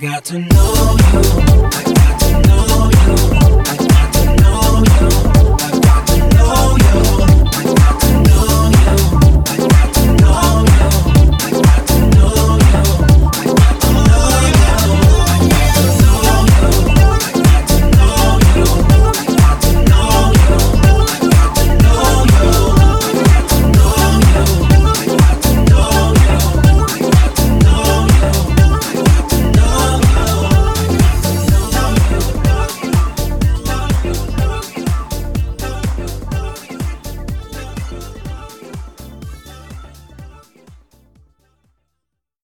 got to know you. I got